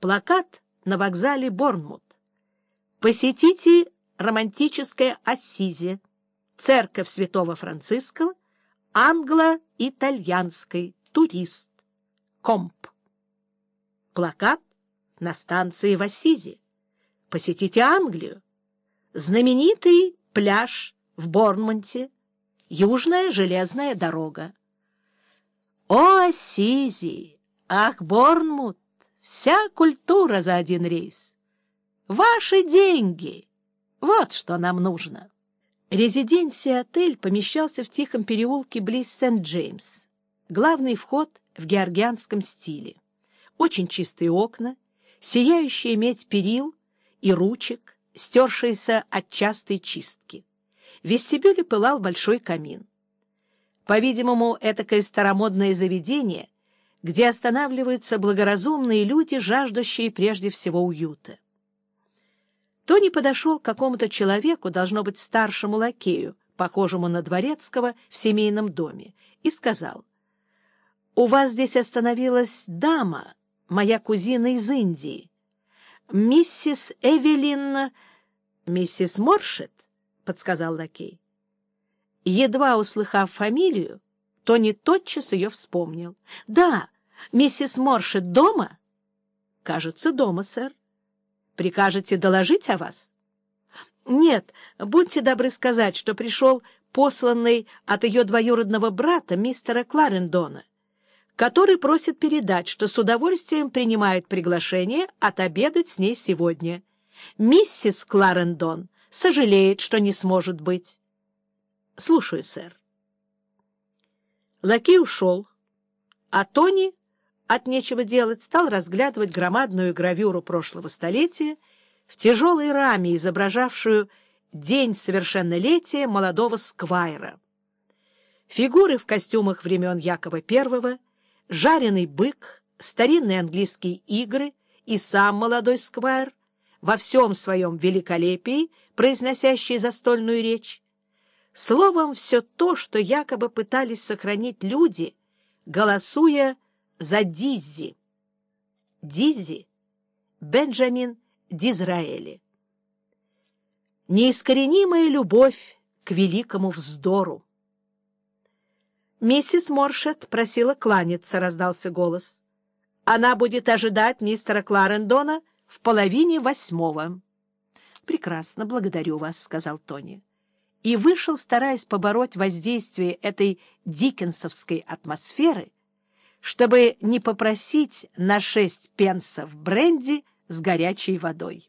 Плакат на вокзале Борнмут. Посетите романтическое Ассизи, церковь святого Франциска, англо-итальянской, турист, комп. Плакат на станции в Ассизи. Посетите Англию. Знаменитый пляж в Борнмонте. Южная железная дорога. О, Ассизи! Ах, Борнмут! Вся культура за один рейс. Ваши деньги! Вот что нам нужно. Резиденция-отель помещался в тихом переулке близ Сент-Джеймс. Главный вход в георгианском стиле. Очень чистые окна, сияющая медь перил и ручек, стершиеся от частой чистки. В вестибюле пылал большой камин. По-видимому, этакое старомодное заведение — где останавливаются благоразумные люди, жаждущие прежде всего уюта. Тони подошел к какому-то человеку, должно быть старшему лакею, похожему на дворецкого в семейном доме, и сказал, «У вас здесь остановилась дама, моя кузина из Индии, миссис Эвелин...» «Миссис Моршет», — подсказал лакей. Едва услыхав фамилию, Тони тотчас ее вспомнил. — Да, миссис Моршет дома? — Кажется, дома, сэр. — Прикажете доложить о вас? — Нет, будьте добры сказать, что пришел посланный от ее двоюродного брата, мистера Кларендона, который просит передать, что с удовольствием принимает приглашение отобедать с ней сегодня. Миссис Кларендон сожалеет, что не сможет быть. — Слушаю, сэр. Лакей ушел, а Тони от нечего делать стал разглядывать громадную гравюру прошлого столетия в тяжелой раме, изображавшую день совершеннолетия молодого сквайра. Фигуры в костюмах времен Якова I, жареный бык, старинные английские игры и сам молодой сквайр во всем своем великолепии, произносящий застольную речь, Словом, все то, что якобы пытались сохранить люди, голосуя за Диззи. Диззи — Бенджамин Дизраэли. Неискоренимая любовь к великому вздору. «Миссис Моршет просила кланяться», — раздался голос. «Она будет ожидать мистера Кларендона в половине восьмого». «Прекрасно, благодарю вас», — сказал Тони и вышел, стараясь побороть воздействие этой дикенсовской атмосферы, чтобы не попросить на шесть пенсов бренди с горячей водой.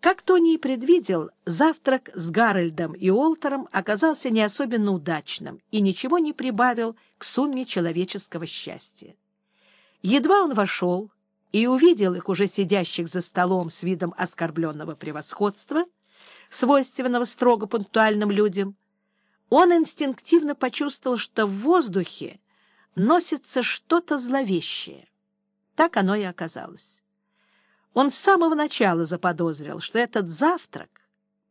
Как Тони и предвидел, завтрак с Гарольдом и Олтером оказался не особенно удачным и ничего не прибавил к сумме человеческого счастья. Едва он вошел и увидел их уже сидящих за столом с видом оскорбленного превосходства — свойственного строго пунктуальным людям, он инстинктивно почувствовал, что в воздухе носится что-то зловещее. Так оно и оказалось. Он с самого начала заподозрил, что этот завтрак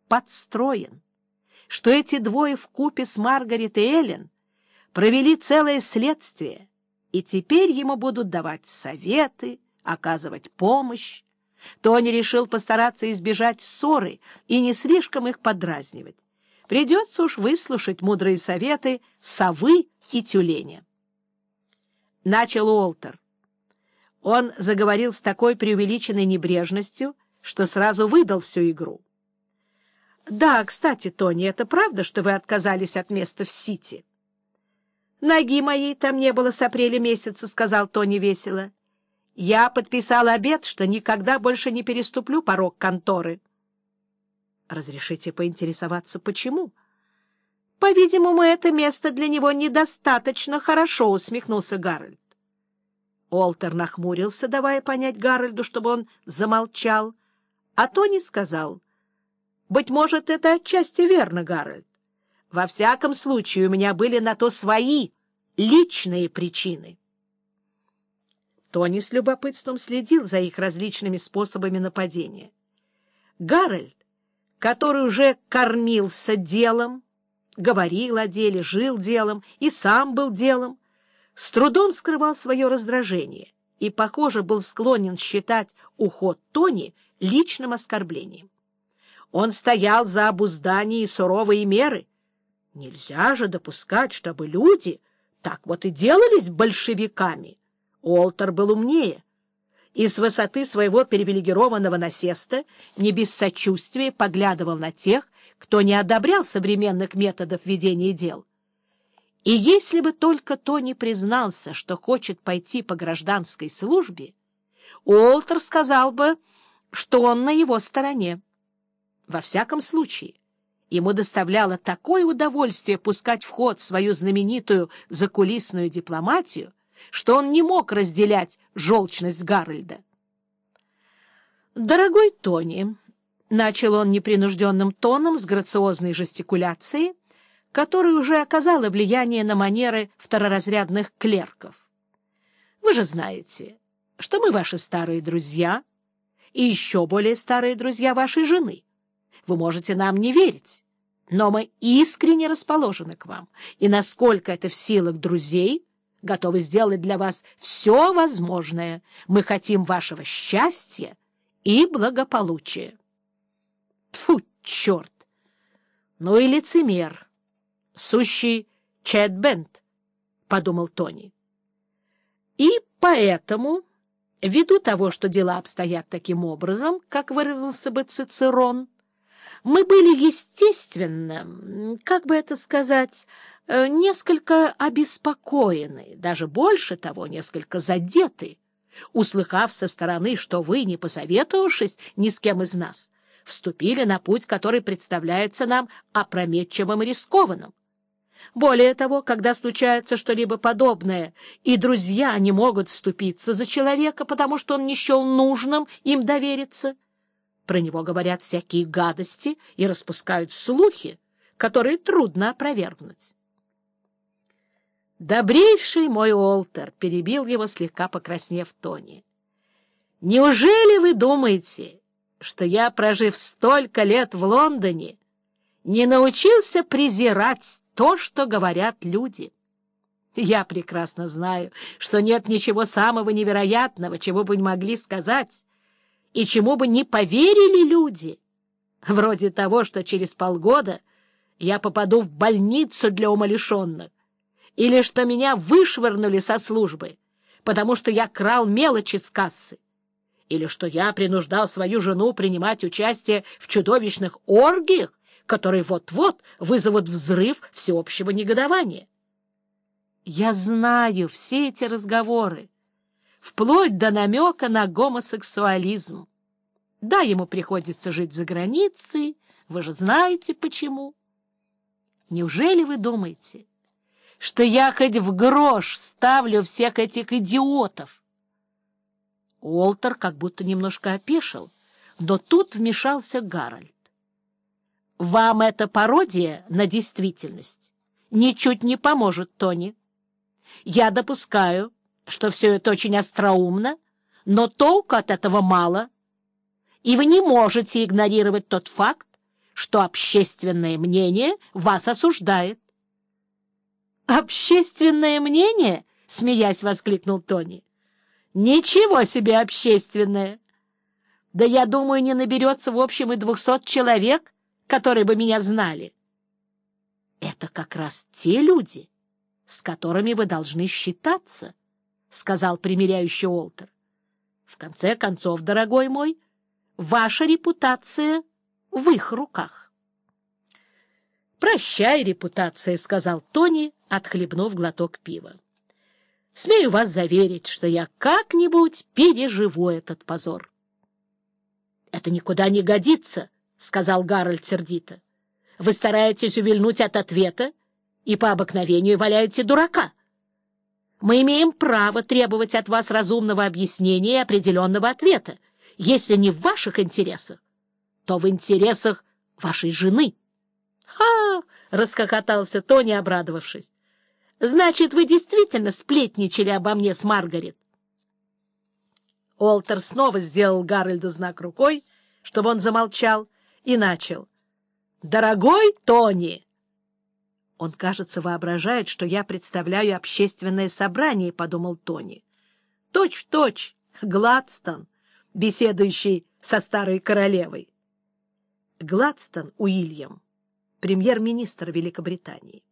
подстроен, что эти двое в купе с Маргарет и Эллен провели целое следствие, и теперь ему будут давать советы, оказывать помощь, Тони решил постараться избежать ссоры и не слишком их подразнивать. Придется уж выслушать мудрые советы совы и тюленя. Начал Уолтер. Он заговорил с такой преувеличенной небрежностью, что сразу выдал всю игру. «Да, кстати, Тони, это правда, что вы отказались от места в Сити?» «Ноги моей там не было с апреля месяца», — сказал Тони весело. Я подписал обет, что никогда больше не переступлю порог конторы. Разрешите поинтересоваться, почему? По-видимому, это место для него недостаточно хорошо, усмехнулся Гарольд. Олтер нахмурился, давая понять Гарольду, чтобы он замолчал, а Тони сказал, «Быть может, это отчасти верно, Гарольд. Во всяком случае, у меня были на то свои личные причины». Тони с любопытством следил за их различными способами нападения. Гарольд, который уже кормился делом, говорил о деле, жил делом и сам был делом, с трудом скрывал свое раздражение и, похоже, был склонен считать уход Тони личным оскорблением. Он стоял за обуздание и суровые меры. Нельзя же допускать, чтобы люди так вот и делались большевиками. Уолтер был умнее и с высоты своего привилегированного насеста не без сочувствия поглядывал на тех, кто не одобрял современных методов ведения дел. И если бы только Тони признался, что хочет пойти по гражданской службе, Уолтер сказал бы, что он на его стороне. Во всяком случае, ему доставляло такое удовольствие пускать в ход свою знаменитую закулисную дипломатию, что он не мог разделять желчность Гарольда. «Дорогой Тони», — начал он непринужденным тоном с грациозной жестикуляцией, которая уже оказала влияние на манеры второразрядных клерков. «Вы же знаете, что мы ваши старые друзья и еще более старые друзья вашей жены. Вы можете нам не верить, но мы искренне расположены к вам, и насколько это в силах друзей — готовы сделать для вас все возможное. Мы хотим вашего счастья и благополучия. Тьфу, черт! Ну и лицемер, сущий Чет Бент, — подумал Тони. И поэтому, ввиду того, что дела обстоят таким образом, как выразился бы Цицерон, мы были, естественно, как бы это сказать, несколько обеспокоены, даже больше того, несколько задеты, услыхав со стороны, что вы, не посоветовавшись ни с кем из нас, вступили на путь, который представляется нам опрометчивым и рискованным. Более того, когда случается что-либо подобное, и друзья не могут вступиться за человека, потому что он не счел нужным им довериться, про него говорят всякие гадости и распускают слухи, которые трудно опровергнуть. «Добрейший мой Олтер!» — перебил его, слегка покраснев Тони. «Неужели вы думаете, что я, прожив столько лет в Лондоне, не научился презирать то, что говорят люди?» Я прекрасно знаю, что нет ничего самого невероятного, чего бы не могли сказать, и чему бы не поверили люди, вроде того, что через полгода я попаду в больницу для умалишенных, или что меня вышвырнули со службы, потому что я крал мелочи с кассы, или что я принуждал свою жену принимать участие в чудовищных оргиях, которые вот-вот вызовут взрыв всеобщего негодования. Я знаю все эти разговоры, вплоть до намека на гомосексуализм. Да, ему приходится жить за границей, вы же знаете почему. Неужели вы думаете, что я хоть в грош ставлю всех этих идиотов. Уолтер как будто немножко опешил, но тут вмешался Гарольд. «Вам эта пародия на действительность ничуть не поможет, Тони. Я допускаю, что все это очень остроумно, но толку от этого мало, и вы не можете игнорировать тот факт, что общественное мнение вас осуждает. «Общественное мнение?» — смеясь воскликнул Тони. «Ничего себе общественное! Да я думаю, не наберется в общем и двухсот человек, которые бы меня знали». «Это как раз те люди, с которыми вы должны считаться», — сказал примиряющий Уолтер. «В конце концов, дорогой мой, ваша репутация в их руках». «Прощай, репутация», — сказал Тони, отхлебнув глоток пива. «Смею вас заверить, что я как-нибудь переживу этот позор». «Это никуда не годится», — сказал Гарольд сердито. «Вы стараетесь увильнуть от ответа и по обыкновению валяете дурака. Мы имеем право требовать от вас разумного объяснения и определенного ответа, если не в ваших интересах, то в интересах вашей жены». «Ха!» — расхохотался Тони, обрадовавшись. «Значит, вы действительно сплетничали обо мне с Маргарет?» Олтер снова сделал Гарольду знак рукой, чтобы он замолчал, и начал. «Дорогой Тони!» «Он, кажется, воображает, что я представляю общественное собрание», — подумал Тони. точь-в-точь Гладстон, беседующий со старой королевой. Гладстон Уильям, премьер-министр Великобритании.